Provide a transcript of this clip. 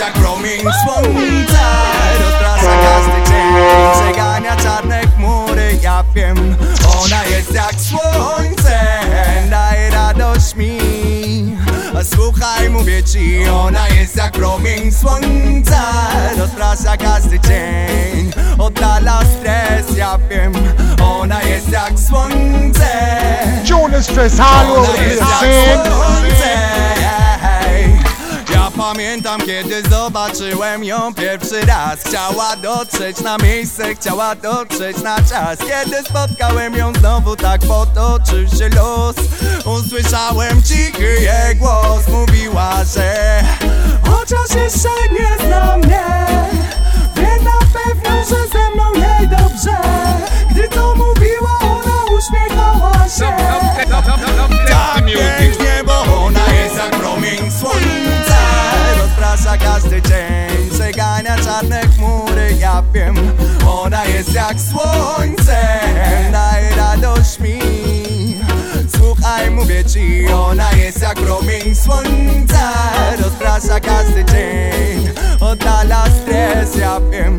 jak promień słońca. Rozprasza każdy dzień Przegania czarne chmury, ja wiem Ona jest jak słońce. Daje radość mi. A Słuchaj, mówię ci Ona jest jak promień słońca. Rozprasza każdy dzień Oddala stres, ja wiem Ona jest jak słońce. Tune stress all over pamiętam kiedy zobaczyłem ją pierwszy raz. Chciała dotrzeć na miejsce, chciała dotrzeć na czas. Kiedy spotkałem ją znowu tak potoczył się los. Usłyszałem cichy jej głos. Mówiła, że Chociaż jeszcze nie zna mnie Wie na pewno, że ze mną jej dobrze. Gdy to mówiła ona uśmiechała się Każdy dzień, przegania czarne chmury, ja wiem Ona jest jak słońce, daje radość mi. Słuchaj, mówię ci, ona jest jak promień słońca. Rozprasza każdy dzień, oddala stres, ja wiem